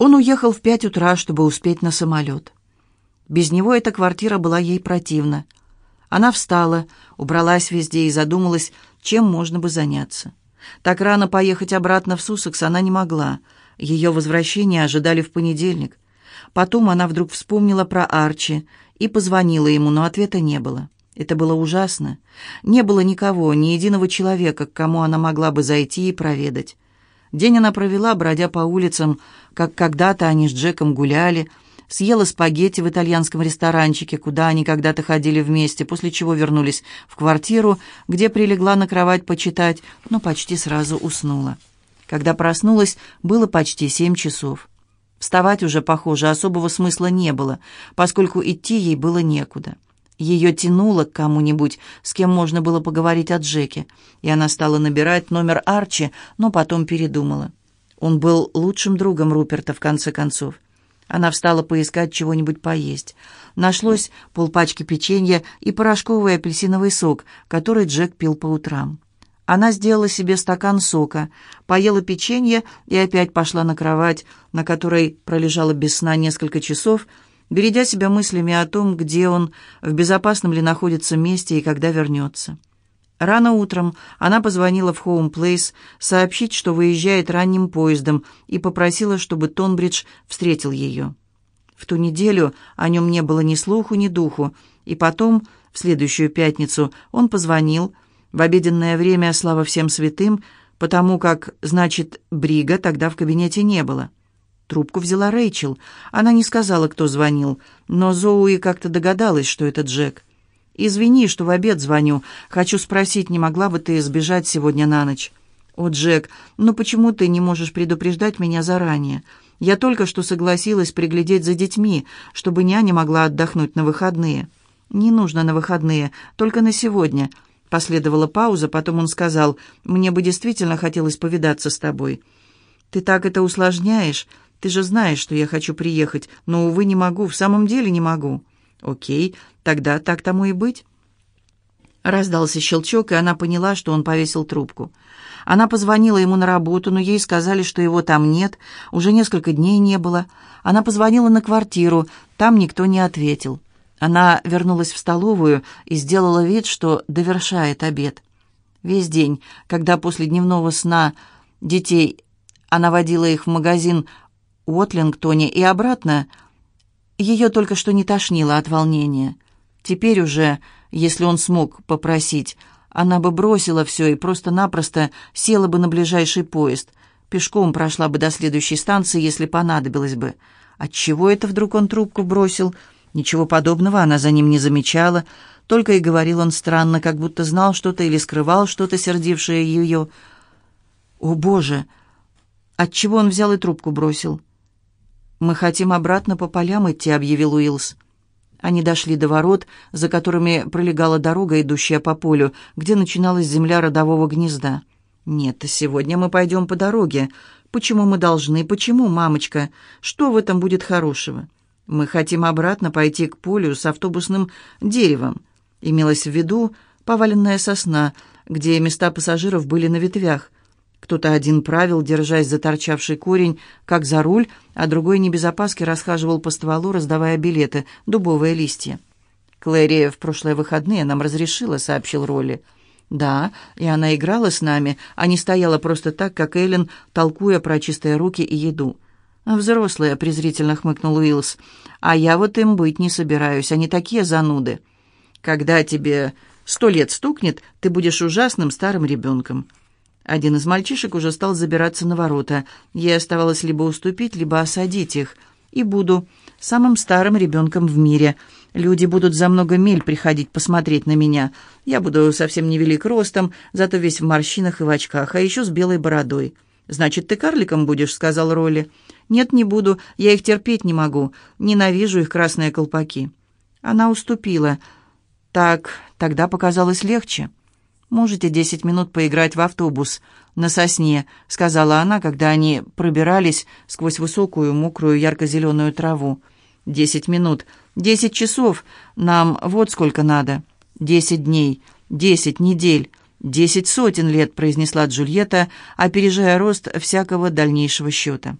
Он уехал в пять утра, чтобы успеть на самолет. Без него эта квартира была ей противна. Она встала, убралась везде и задумалась, чем можно бы заняться. Так рано поехать обратно в Сусекс она не могла. Ее возвращение ожидали в понедельник. Потом она вдруг вспомнила про Арчи и позвонила ему, но ответа не было. Это было ужасно. Не было никого, ни единого человека, к кому она могла бы зайти и проведать. День она провела, бродя по улицам, как когда-то они с Джеком гуляли, съела спагетти в итальянском ресторанчике, куда они когда-то ходили вместе, после чего вернулись в квартиру, где прилегла на кровать почитать, но почти сразу уснула. Когда проснулась, было почти семь часов. Вставать уже, похоже, особого смысла не было, поскольку идти ей было некуда. Ее тянуло к кому-нибудь, с кем можно было поговорить о Джеке, и она стала набирать номер Арчи, но потом передумала. Он был лучшим другом Руперта, в конце концов. Она встала поискать чего-нибудь поесть. Нашлось полпачки печенья и порошковый апельсиновый сок, который Джек пил по утрам. Она сделала себе стакан сока, поела печенье и опять пошла на кровать, на которой пролежала без сна несколько часов, бередя себя мыслями о том, где он, в безопасном ли находится месте и когда вернется. Рано утром она позвонила в Хоум Плейс сообщить, что выезжает ранним поездом, и попросила, чтобы Тонбридж встретил ее. В ту неделю о нем не было ни слуху, ни духу, и потом, в следующую пятницу, он позвонил, в обеденное время, слава всем святым, потому как, значит, Брига тогда в кабинете не было. Трубку взяла Рэйчел. Она не сказала, кто звонил, но Зоуи как-то догадалась, что это Джек. «Извини, что в обед звоню. Хочу спросить, не могла бы ты сбежать сегодня на ночь?» «О, Джек, ну почему ты не можешь предупреждать меня заранее? Я только что согласилась приглядеть за детьми, чтобы няня могла отдохнуть на выходные». «Не нужно на выходные, только на сегодня». Последовала пауза, потом он сказал, «Мне бы действительно хотелось повидаться с тобой». «Ты так это усложняешь. Ты же знаешь, что я хочу приехать, но, увы, не могу, в самом деле не могу». «Окей, тогда так тому и быть». Раздался щелчок, и она поняла, что он повесил трубку. Она позвонила ему на работу, но ей сказали, что его там нет, уже несколько дней не было. Она позвонила на квартиру, там никто не ответил. Она вернулась в столовую и сделала вид, что довершает обед. Весь день, когда после дневного сна детей она водила их в магазин Уотлингтоне и обратно, ее только что не тошнило от волнения. Теперь уже, если он смог попросить, она бы бросила все и просто-напросто села бы на ближайший поезд, пешком прошла бы до следующей станции, если понадобилось бы. Отчего это вдруг он трубку бросил? Ничего подобного она за ним не замечала, только и говорил он странно, как будто знал что-то или скрывал что-то, сердившее ее. «О, Боже!» Отчего он взял и трубку бросил? «Мы хотим обратно по полям идти», — объявил Уиллс. Они дошли до ворот, за которыми пролегала дорога, идущая по полю, где начиналась земля родового гнезда. «Нет, сегодня мы пойдем по дороге. Почему мы должны? Почему, мамочка? Что в этом будет хорошего? Мы хотим обратно пойти к полю с автобусным деревом». Имелось в виду поваленная сосна, где места пассажиров были на ветвях. Кто-то один правил, держась за торчавший корень, как за руль, а другой не без расхаживал по стволу, раздавая билеты, дубовые листья. «Клэри в прошлые выходные нам разрешила», — сообщил Ролли. «Да, и она играла с нами, а не стояла просто так, как Эллен, толкуя про чистые руки и еду». «Взрослые», — презрительно хмыкнул Уиллс. «А я вот им быть не собираюсь, они такие зануды. Когда тебе сто лет стукнет, ты будешь ужасным старым ребенком». Один из мальчишек уже стал забираться на ворота. Ей оставалось либо уступить, либо осадить их. И буду самым старым ребенком в мире. Люди будут за много миль приходить посмотреть на меня. Я буду совсем невелик ростом, зато весь в морщинах и в очках, а еще с белой бородой. «Значит, ты карликом будешь?» — сказал Ролли. «Нет, не буду. Я их терпеть не могу. Ненавижу их красные колпаки». Она уступила. Так, тогда показалось легче. «Можете десять минут поиграть в автобус на сосне», — сказала она, когда они пробирались сквозь высокую, мокрую, ярко-зеленую траву. «Десять минут. Десять часов. Нам вот сколько надо. Десять дней. Десять недель. Десять сотен лет», — произнесла Джульетта, опережая рост всякого дальнейшего счета.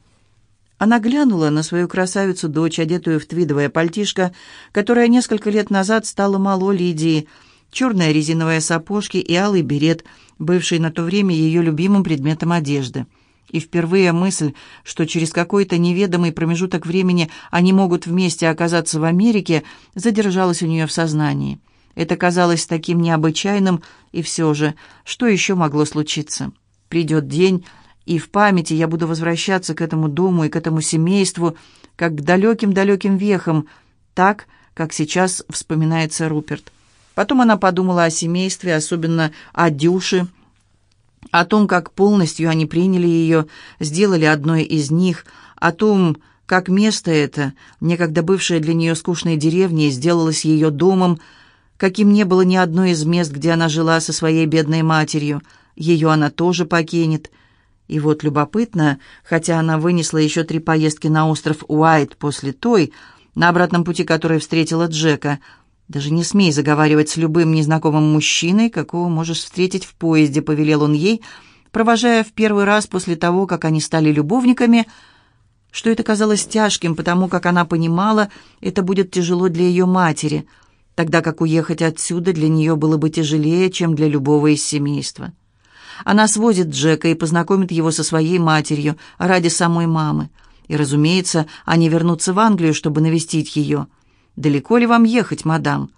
Она глянула на свою красавицу-дочь, одетую в твидовое пальтишко, которая несколько лет назад стала мало Лидии, черные резиновые сапожки и алый берет, бывший на то время ее любимым предметом одежды. И впервые мысль, что через какой-то неведомый промежуток времени они могут вместе оказаться в Америке, задержалась у нее в сознании. Это казалось таким необычайным, и все же, что еще могло случиться? Придет день, и в памяти я буду возвращаться к этому дому и к этому семейству, как к далеким-далеким вехам, так, как сейчас вспоминается Руперт. Потом она подумала о семействе, особенно о Дюше, о том, как полностью они приняли ее, сделали одной из них, о том, как место это, некогда бывшее для нее скучной деревней, сделалось ее домом, каким не было ни одной из мест, где она жила со своей бедной матерью. Ее она тоже покинет. И вот любопытно, хотя она вынесла еще три поездки на остров Уайт после той, на обратном пути которой встретила Джека, даже не смей заговаривать с любым незнакомым мужчиной, какого можешь встретить в поезде, повелел он ей, провожая в первый раз после того, как они стали любовниками, что это казалось тяжким, потому как она понимала, это будет тяжело для ее матери — тогда как уехать отсюда для нее было бы тяжелее, чем для любого из семейства. Она свозит Джека и познакомит его со своей матерью ради самой мамы. И, разумеется, они вернутся в Англию, чтобы навестить ее. «Далеко ли вам ехать, мадам?»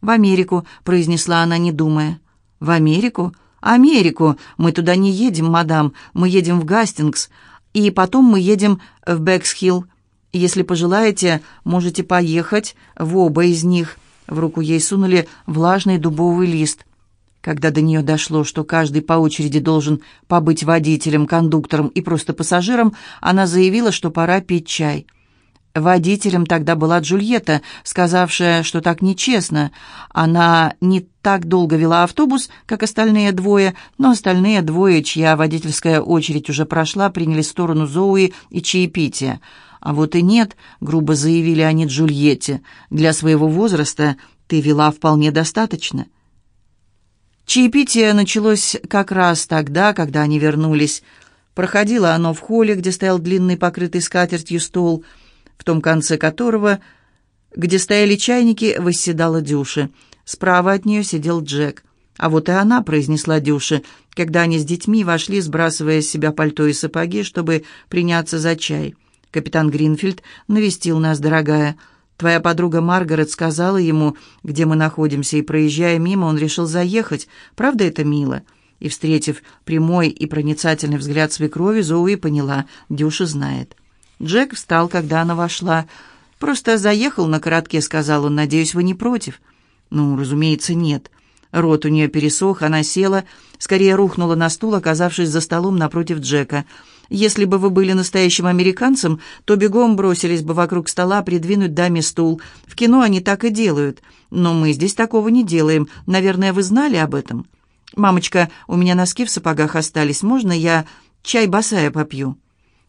«В Америку», — произнесла она, не думая. «В Америку? Америку! Мы туда не едем, мадам. Мы едем в Гастингс. И потом мы едем в Бэксхилл. Если пожелаете, можете поехать в оба из них». В руку ей сунули влажный дубовый лист. Когда до нее дошло, что каждый по очереди должен побыть водителем, кондуктором и просто пассажиром, она заявила, что пора пить чай. Водителем тогда была Джульетта, сказавшая, что так нечестно. Она не так долго вела автобус, как остальные двое, но остальные двое, чья водительская очередь уже прошла, приняли сторону Зоуи и чаепития. «А вот и нет», — грубо заявили они Джульетте. «Для своего возраста ты вела вполне достаточно». Чаепитие началось как раз тогда, когда они вернулись. Проходило оно в холле, где стоял длинный покрытый скатертью стол, в том конце которого, где стояли чайники, восседала Дюша. Справа от нее сидел Джек. «А вот и она», — произнесла Дюша, когда они с детьми вошли, сбрасывая с себя пальто и сапоги, чтобы приняться за чай. Капитан Гринфилд навестил нас, дорогая. Твоя подруга Маргарет сказала ему, где мы находимся, и, проезжая мимо, он решил заехать. Правда это мило?» И, встретив прямой и проницательный взгляд свекрови, Зоуи поняла, Дюша знает. Джек встал, когда она вошла. «Просто заехал на коротке», — сказал он. «Надеюсь, вы не против?» «Ну, разумеется, нет». Рот у нее пересох, она села, скорее рухнула на стул, оказавшись за столом напротив Джека. Если бы вы были настоящим американцем, то бегом бросились бы вокруг стола придвинуть даме стул. В кино они так и делают. Но мы здесь такого не делаем. Наверное, вы знали об этом? Мамочка, у меня носки в сапогах остались. Можно я чай босая попью?»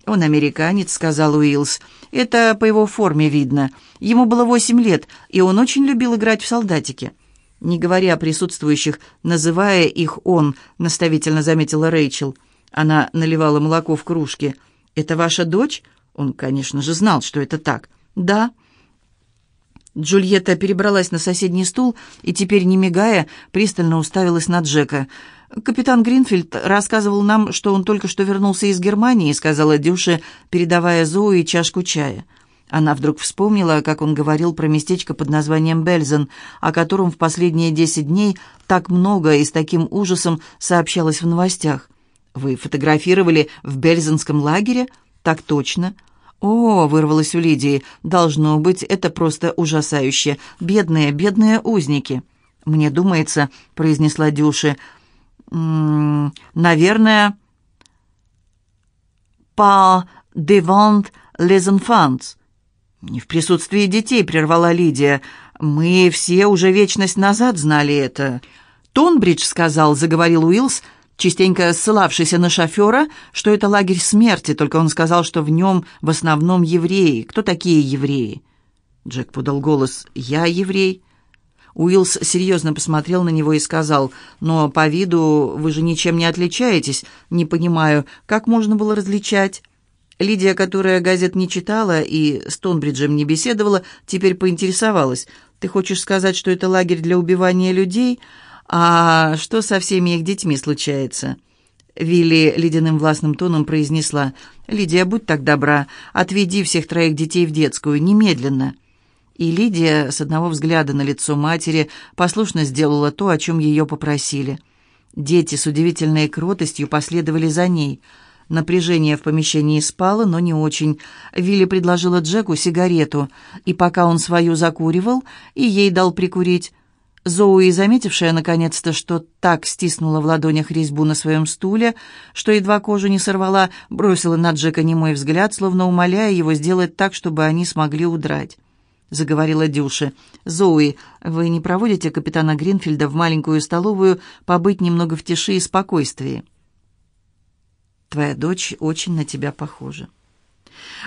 «Он американец», — сказал Уиллс. «Это по его форме видно. Ему было восемь лет, и он очень любил играть в солдатики». «Не говоря о присутствующих, называя их «он», — наставительно заметила Рэйчел. Она наливала молоко в кружке. «Это ваша дочь?» Он, конечно же, знал, что это так. «Да». Джульетта перебралась на соседний стул и теперь, не мигая, пристально уставилась на Джека. «Капитан Гринфилд рассказывал нам, что он только что вернулся из Германии», сказала Дюша, передавая Зои чашку чая. Она вдруг вспомнила, как он говорил про местечко под названием Бельзен, о котором в последние десять дней так много и с таким ужасом сообщалось в новостях. «Вы фотографировали в Бельзенском лагере?» «Так точно». «О!» — вырвалось у Лидии. «Должно быть, это просто ужасающе. Бедные, бедные узники». «Мне думается», — произнесла Дюша, «м наверное «pas devant les enfants». «Не в присутствии детей», — прервала Лидия. «Мы все уже вечность назад знали это». «Тонбридж сказал», — заговорил Уиллс, частенько ссылавшийся на шофера, что это лагерь смерти, только он сказал, что в нем в основном евреи. Кто такие евреи? Джек подал голос. «Я еврей». Уиллс серьезно посмотрел на него и сказал, «Но по виду вы же ничем не отличаетесь. Не понимаю, как можно было различать?» Лидия, которая газет не читала и с Тонбриджем не беседовала, теперь поинтересовалась. «Ты хочешь сказать, что это лагерь для убивания людей? А что со всеми их детьми случается?» Вилли ледяным властным тоном произнесла. «Лидия, будь так добра, отведи всех троих детей в детскую, немедленно». И Лидия, с одного взгляда на лицо матери, послушно сделала то, о чем ее попросили. Дети с удивительной кротостью последовали за ней. Напряжение в помещении спало, но не очень. Вилли предложила Джеку сигарету, и пока он свою закуривал, и ей дал прикурить, Зоуи, заметившая наконец-то, что так стиснула в ладонях резьбу на своем стуле, что едва кожу не сорвала, бросила на Джека немой взгляд, словно умоляя его сделать так, чтобы они смогли удрать. Заговорила Дюша. «Зоуи, вы не проводите капитана Гринфилда в маленькую столовую побыть немного в тиши и спокойствии?» «Твоя дочь очень на тебя похожа».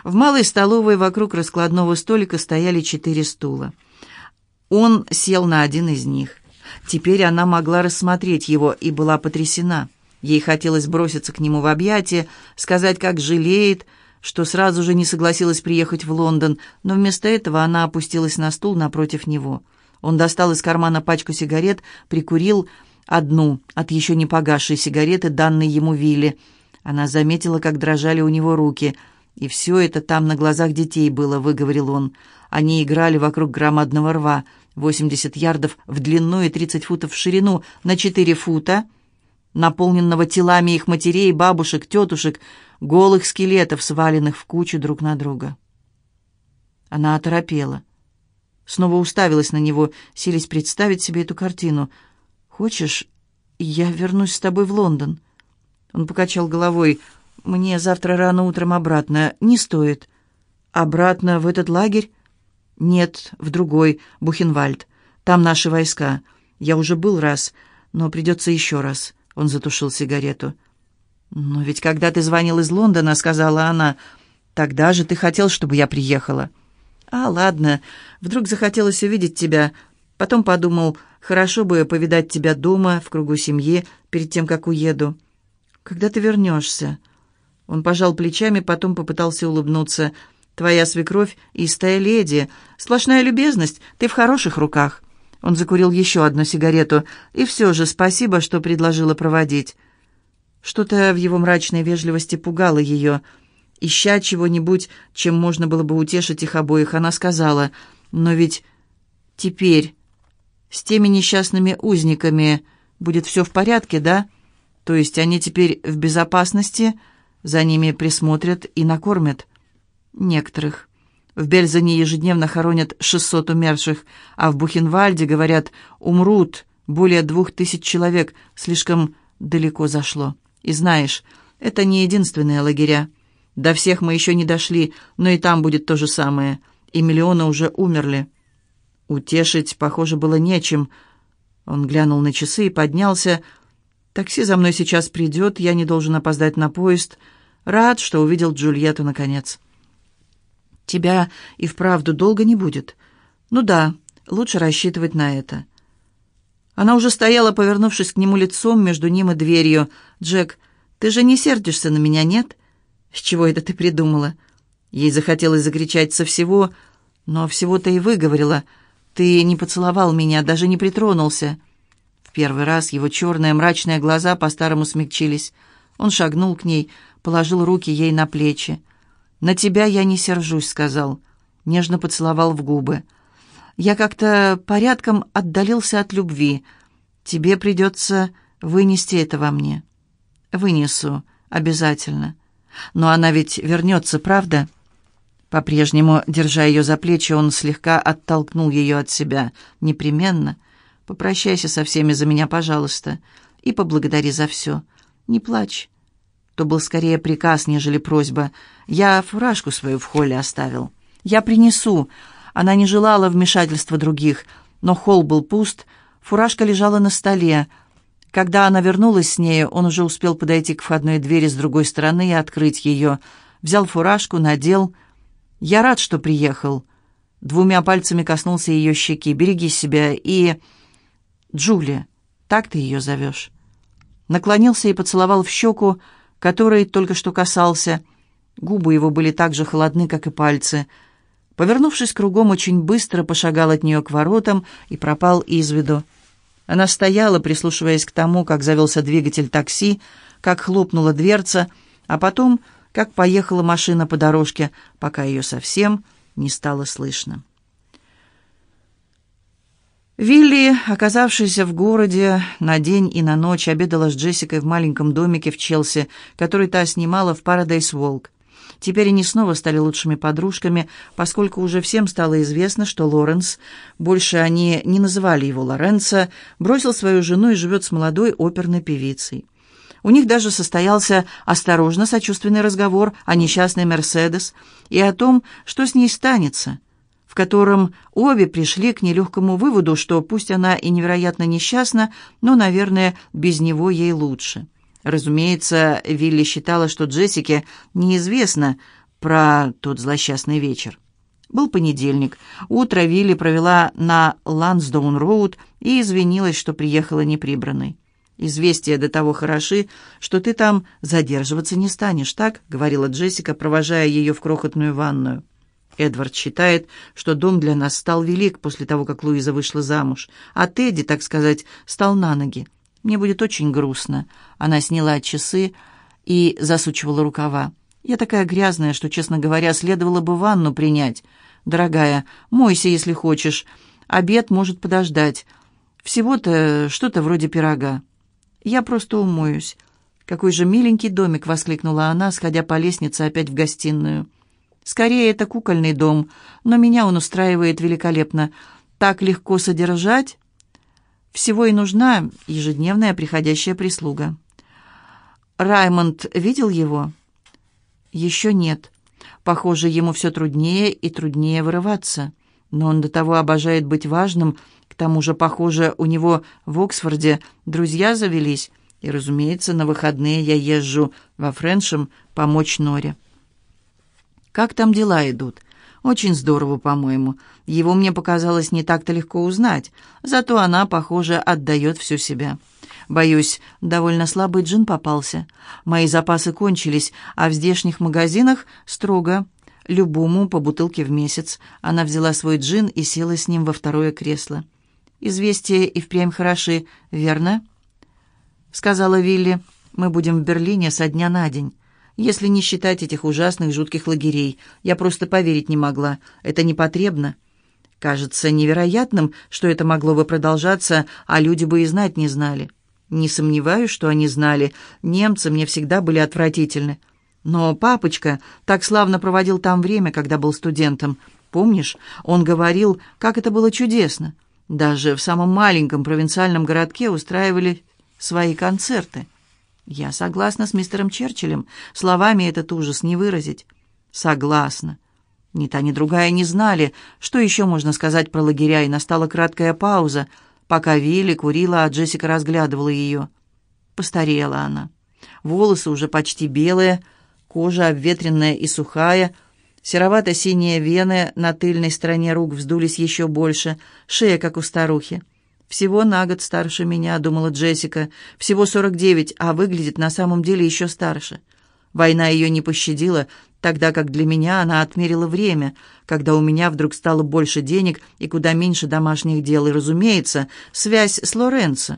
В малой столовой вокруг раскладного столика стояли четыре стула. Он сел на один из них. Теперь она могла рассмотреть его и была потрясена. Ей хотелось броситься к нему в объятия, сказать, как жалеет, что сразу же не согласилась приехать в Лондон, но вместо этого она опустилась на стул напротив него. Он достал из кармана пачку сигарет, прикурил одну от еще не погасшей сигареты, данной ему Вилли. Она заметила, как дрожали у него руки. «И все это там на глазах детей было», — выговорил он. Они играли вокруг громадного рва — 80 ярдов в длину и 30 футов в ширину, на 4 фута, наполненного телами их матерей, бабушек, тетушек, голых скелетов, сваленных в кучу друг на друга. Она оторопела. Снова уставилась на него, силясь представить себе эту картину. «Хочешь, я вернусь с тобой в Лондон?» Он покачал головой. «Мне завтра рано утром обратно. Не стоит». «Обратно в этот лагерь?» «Нет, в другой, Бухенвальд. Там наши войска. Я уже был раз, но придется еще раз». Он затушил сигарету. «Но ведь когда ты звонил из Лондона, — сказала она, — тогда же ты хотел, чтобы я приехала». «А, ладно. Вдруг захотелось увидеть тебя. Потом подумал, хорошо бы повидать тебя дома, в кругу семьи, перед тем, как уеду. Когда ты вернешься?» Он пожал плечами, потом попытался улыбнуться — Твоя свекровь — истая леди. Сплошная любезность, ты в хороших руках». Он закурил еще одну сигарету. «И все же спасибо, что предложила проводить». Что-то в его мрачной вежливости пугало ее. Ища чего-нибудь, чем можно было бы утешить их обоих, она сказала, «Но ведь теперь с теми несчастными узниками будет все в порядке, да? То есть они теперь в безопасности, за ними присмотрят и накормят». Некоторых. В Бельзане ежедневно хоронят 600 умерших, а в Бухенвальде, говорят, умрут более двух тысяч человек. Слишком далеко зашло. И знаешь, это не единственные лагеря. До всех мы еще не дошли, но и там будет то же самое. И миллионы уже умерли. Утешить, похоже, было нечем. Он глянул на часы и поднялся. «Такси за мной сейчас придет, я не должен опоздать на поезд. Рад, что увидел Джульетту наконец». Тебя и вправду долго не будет. Ну да, лучше рассчитывать на это. Она уже стояла, повернувшись к нему лицом между ним и дверью. «Джек, ты же не сердишься на меня, нет? С чего это ты придумала?» Ей захотелось закричать со всего, но всего-то и выговорила. «Ты не поцеловал меня, даже не притронулся». В первый раз его черные мрачные глаза по-старому смягчились. Он шагнул к ней, положил руки ей на плечи. «На тебя я не сержусь», — сказал. Нежно поцеловал в губы. «Я как-то порядком отдалился от любви. Тебе придется вынести это во мне». «Вынесу, обязательно. Но она ведь вернется, правда?» По-прежнему, держа ее за плечи, он слегка оттолкнул ее от себя. «Непременно. Попрощайся со всеми за меня, пожалуйста, и поблагодари за все. Не плачь то был скорее приказ, нежели просьба. «Я фуражку свою в холле оставил. Я принесу». Она не желала вмешательства других, но холл был пуст, фуражка лежала на столе. Когда она вернулась с нею, он уже успел подойти к входной двери с другой стороны и открыть ее. Взял фуражку, надел. «Я рад, что приехал». Двумя пальцами коснулся ее щеки. «Береги себя и...» «Джулия, так ты ее зовешь?» Наклонился и поцеловал в щеку, который только что касался. Губы его были так же холодны, как и пальцы. Повернувшись кругом, очень быстро пошагал от нее к воротам и пропал из виду. Она стояла, прислушиваясь к тому, как завелся двигатель такси, как хлопнула дверца, а потом, как поехала машина по дорожке, пока ее совсем не стало слышно. Вилли, оказавшийся в городе на день и на ночь, обедала с Джессикой в маленьком домике в Челси, который та снимала в Paradise Walk. Теперь они снова стали лучшими подружками, поскольку уже всем стало известно, что Лоренс, больше они не называли его Лоренцо, бросил свою жену и живет с молодой оперной певицей. У них даже состоялся осторожно сочувственный разговор о несчастной Мерседес и о том, что с ней станется, в котором обе пришли к нелегкому выводу, что пусть она и невероятно несчастна, но, наверное, без него ей лучше. Разумеется, Вилли считала, что Джессике неизвестно про тот злосчастный вечер. Был понедельник. Утро Вилли провела на Лансдоун-Роуд и извинилась, что приехала неприбранной. «Известия до того хороши, что ты там задерживаться не станешь, так?» — говорила Джессика, провожая ее в крохотную ванную. Эдвард считает, что дом для нас стал велик после того, как Луиза вышла замуж, а Тедди, так сказать, стал на ноги. Мне будет очень грустно». Она сняла часы и засучивала рукава. «Я такая грязная, что, честно говоря, следовало бы ванну принять. Дорогая, мойся, если хочешь. Обед может подождать. Всего-то что-то вроде пирога. Я просто умоюсь». «Какой же миленький домик!» — воскликнула она, сходя по лестнице опять в гостиную. «Скорее, это кукольный дом, но меня он устраивает великолепно. Так легко содержать, всего и нужна ежедневная приходящая прислуга. Раймонд видел его? Еще нет. Похоже, ему все труднее и труднее вырываться. Но он до того обожает быть важным. К тому же, похоже, у него в Оксфорде друзья завелись. И, разумеется, на выходные я езжу во Френшем помочь Норе. «Как там дела идут?» Очень здорово, по-моему. Его мне показалось не так-то легко узнать. Зато она, похоже, отдает всю себя. Боюсь, довольно слабый джин попался. Мои запасы кончились, а в здешних магазинах строго. Любому по бутылке в месяц. Она взяла свой джин и села с ним во второе кресло. «Известия и впрямь хороши, верно?» Сказала Вилли. «Мы будем в Берлине со дня на день» если не считать этих ужасных жутких лагерей. Я просто поверить не могла. Это непотребно. Кажется невероятным, что это могло бы продолжаться, а люди бы и знать не знали. Не сомневаюсь, что они знали. Немцы мне всегда были отвратительны. Но папочка так славно проводил там время, когда был студентом. Помнишь, он говорил, как это было чудесно. Даже в самом маленьком провинциальном городке устраивали свои концерты. Я согласна с мистером Черчиллем. Словами этот ужас не выразить. Согласна. Ни та, ни другая не знали, что еще можно сказать про лагеря, и настала краткая пауза, пока Вилли курила, а Джессика разглядывала ее. Постарела она. Волосы уже почти белые, кожа обветренная и сухая, серовато-синие вены на тыльной стороне рук вздулись еще больше, шея, как у старухи. «Всего на год старше меня», — думала Джессика. «Всего сорок девять, а выглядит на самом деле еще старше». Война ее не пощадила, тогда как для меня она отмерила время, когда у меня вдруг стало больше денег и куда меньше домашних дел, и, разумеется, связь с Лоренцо.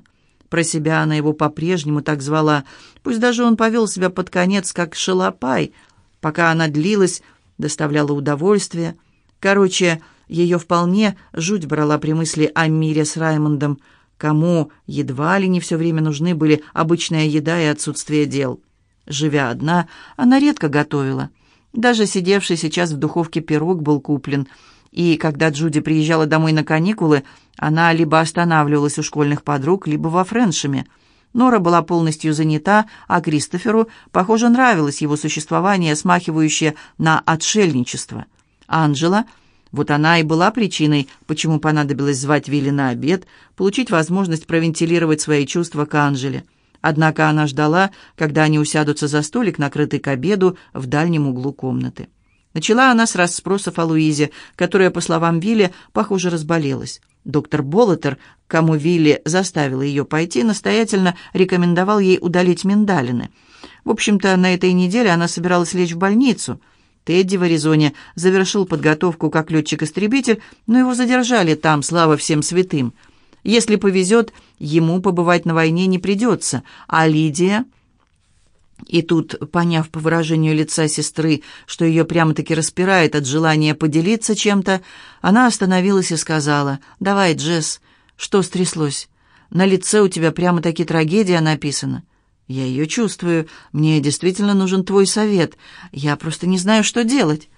Про себя она его по-прежнему так звала, пусть даже он повел себя под конец, как шалопай, пока она длилась, доставляла удовольствие. Короче, ее вполне жуть брала при мысли о мире с Раймондом, кому едва ли не все время нужны были обычная еда и отсутствие дел. Живя одна, она редко готовила. Даже сидевший сейчас в духовке пирог был куплен, и когда Джуди приезжала домой на каникулы, она либо останавливалась у школьных подруг, либо во Френшеме. Нора была полностью занята, а Кристоферу, похоже, нравилось его существование, смахивающее на отшельничество. Анжела — вот она и была причиной, почему понадобилось звать Вилли на обед, получить возможность провентилировать свои чувства к Анжеле. Однако она ждала, когда они усядутся за столик, накрытый к обеду, в дальнем углу комнаты. Начала она с расспросов о Луизе, которая, по словам Вилли, похоже, разболелась. Доктор Болотер, кому Вилли заставила ее пойти, настоятельно рекомендовал ей удалить миндалины. В общем-то, на этой неделе она собиралась лечь в больницу. Тедди в Аризоне завершил подготовку как летчик-истребитель, но его задержали там, слава всем святым. Если повезет, ему побывать на войне не придется, а Лидия... И тут, поняв по выражению лица сестры, что ее прямо-таки распирает от желания поделиться чем-то, она остановилась и сказала, «Давай, Джесс, что стряслось? На лице у тебя прямо-таки трагедия написана». «Я ее чувствую. Мне действительно нужен твой совет. Я просто не знаю, что делать».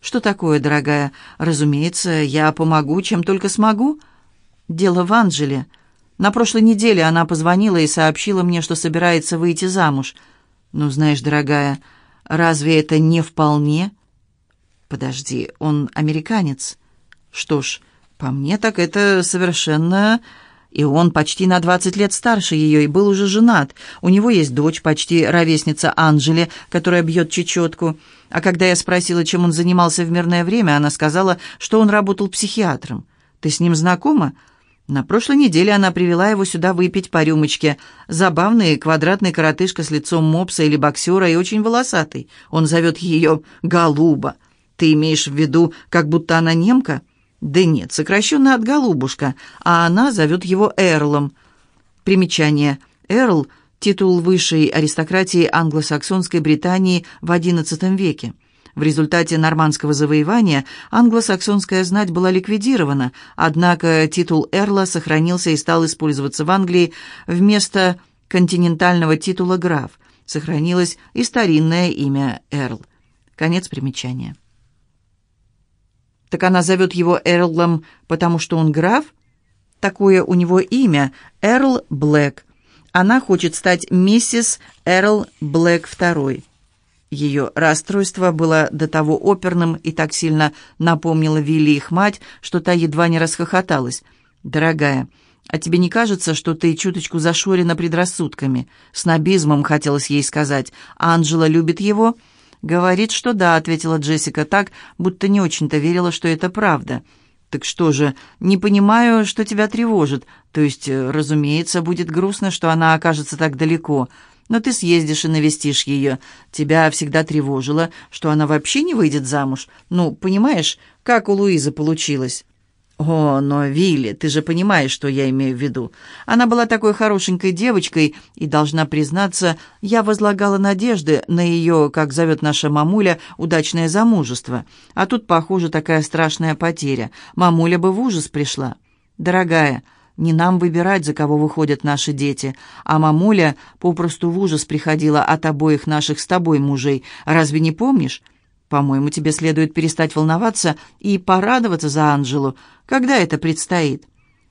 «Что такое, дорогая? Разумеется, я помогу, чем только смогу». «Дело в Анжеле. На прошлой неделе она позвонила и сообщила мне, что собирается выйти замуж». «Ну, знаешь, дорогая, разве это не вполне?» «Подожди, он американец?» «Что ж, по мне так это совершенно...» И он почти на 20 лет старше ее и был уже женат. У него есть дочь, почти ровесница Анжели, которая бьет чечетку. А когда я спросила, чем он занимался в мирное время, она сказала, что он работал психиатром. «Ты с ним знакома?» На прошлой неделе она привела его сюда выпить по рюмочке. Забавный квадратный коротышка с лицом мопса или боксера и очень волосатый. Он зовет ее «Голуба». Ты имеешь в виду, как будто она немка? Да нет, сокращенно от «Голубушка», а она зовет его Эрлом. Примечание. Эрл – титул высшей аристократии англосаксонской Британии в XI веке. В результате нормандского завоевания англосаксонская знать была ликвидирована, однако титул эрла сохранился и стал использоваться в Англии вместо континентального титула граф. Сохранилось и старинное имя Эрл. Конец примечания. Так она зовет его Эрлом, потому что он граф? Такое у него имя – Эрл Блэк. Она хочет стать миссис Эрл Блэк II. Ее расстройство было до того оперным и так сильно напомнило Вилли их мать, что та едва не расхохоталась. «Дорогая, а тебе не кажется, что ты чуточку зашорена предрассудками?» Снобизмом хотелось ей сказать. «Анджела любит его?» «Говорит, что да», — ответила Джессика так, будто не очень-то верила, что это правда. «Так что же, не понимаю, что тебя тревожит. То есть, э, разумеется, будет грустно, что она окажется так далеко». Но ты съездишь и навестишь ее. Тебя всегда тревожило, что она вообще не выйдет замуж. Ну, понимаешь, как у Луизы получилось?» «О, но, Вилли, ты же понимаешь, что я имею в виду. Она была такой хорошенькой девочкой, и, должна признаться, я возлагала надежды на ее, как зовет наша мамуля, удачное замужество. А тут, похоже, такая страшная потеря. Мамуля бы в ужас пришла. Дорогая, не нам выбирать, за кого выходят наши дети. А мамуля попросту в ужас приходила от обоих наших с тобой мужей. Разве не помнишь? По-моему, тебе следует перестать волноваться и порадоваться за Анжелу. Когда это предстоит?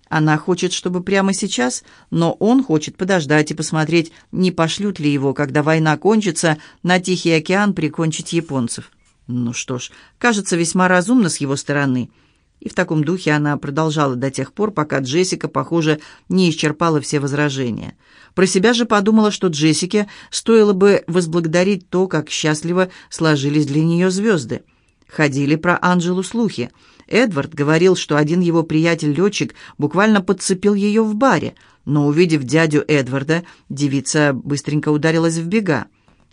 Она хочет, чтобы прямо сейчас, но он хочет подождать и посмотреть, не пошлют ли его, когда война кончится, на Тихий океан прикончить японцев. Ну что ж, кажется весьма разумно с его стороны. И в таком духе она продолжала до тех пор, пока Джессика, похоже, не исчерпала все возражения. Про себя же подумала, что Джессике стоило бы возблагодарить то, как счастливо сложились для нее звезды. Ходили про Анжелу слухи. Эдвард говорил, что один его приятель-летчик буквально подцепил ее в баре, но, увидев дядю Эдварда, девица быстренько ударилась в бега.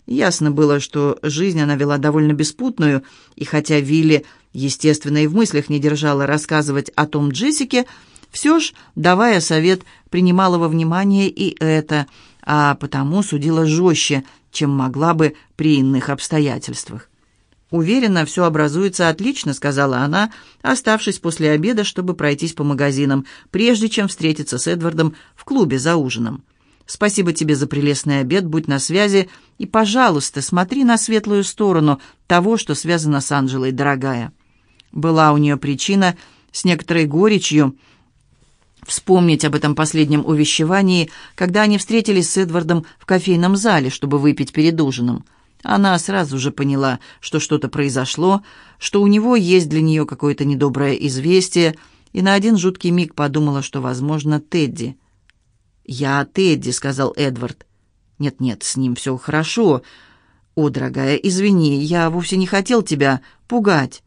Ясно было, что жизнь она вела довольно беспутную, и хотя Вилли, естественно, и в мыслях не держала рассказывать о том Джессике, все ж, давая совет, принимала во внимание и это, а потому судила жестче, чем могла бы при иных обстоятельствах. «Уверена, все образуется отлично», — сказала она, оставшись после обеда, чтобы пройтись по магазинам, прежде чем встретиться с Эдвардом в клубе за ужином. Спасибо тебе за прелестный обед, будь на связи, и, пожалуйста, смотри на светлую сторону того, что связано с Анжелой, дорогая». Была у нее причина с некоторой горечью вспомнить об этом последнем увещевании, когда они встретились с Эдвардом в кофейном зале, чтобы выпить перед ужином. Она сразу же поняла, что что-то произошло, что у него есть для нее какое-то недоброе известие, и на один жуткий миг подумала, что, возможно, Тедди — «Я Тедди», — сказал Эдвард. «Нет-нет, с ним все хорошо. О, дорогая, извини, я вовсе не хотел тебя пугать».